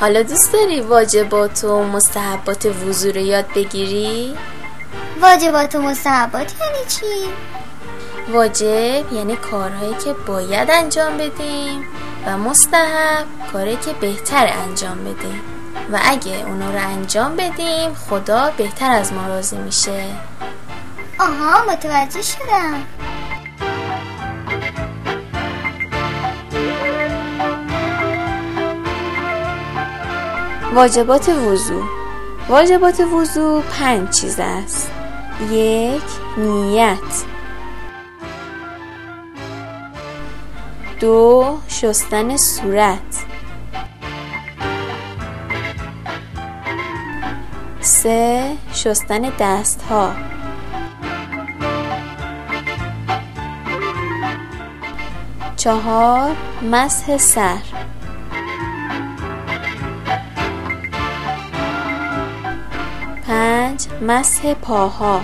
حالا دوست داری واجبات و مستحبات وضو رو یاد بگیری؟ واجبات و مستحبات یعنی چی؟ واجب یعنی کارهایی که باید انجام بدیم و مستحب کاری که بهتر انجام بدیم و اگه اونا رو انجام بدیم خدا بهتر از ما راضی میشه آها متوجه شدم واجبات وضو واجبات وضو پنج چیز است. یک نیت. دو شستن صورت. سه شستن دست ها چهار مسح سر. پنج مسح پاها.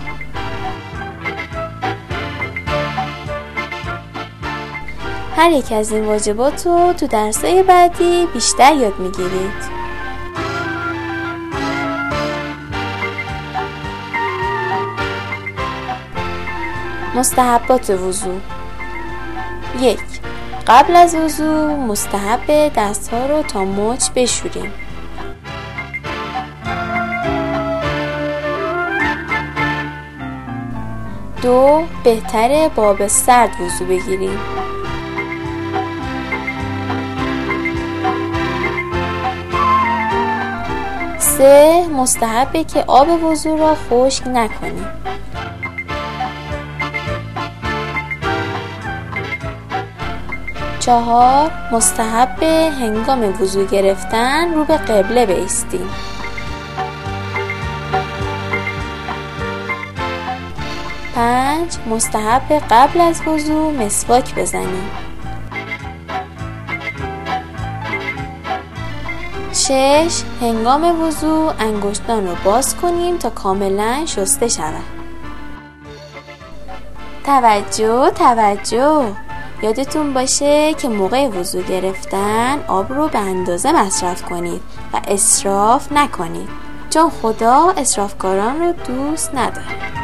هر یک از این واجبات رو تو درسای بعدی بیشتر یاد می‌گیرید. مستحبات وضو یک قبل از وضو مستحب دست ها رو تا مچ بشوریم. دو بهتره باب سرد وضو بگیریم. سه مستحبه که آب وضو را خشک نکنیم. چهار مستحب هنگام وضو گرفتن رو به قبله بیستیم. پنج مستحب قبل از وضو مسواک بزنیم شش هنگام وضو انگشتان رو باز کنیم تا کاملا شسته شود. توجه توجه. یادتون باشه که موقع وضو گرفتن آب رو به اندازه مصرف کنید و اصراف نکنید چون خدا اصرافکاران رو دوست نداره.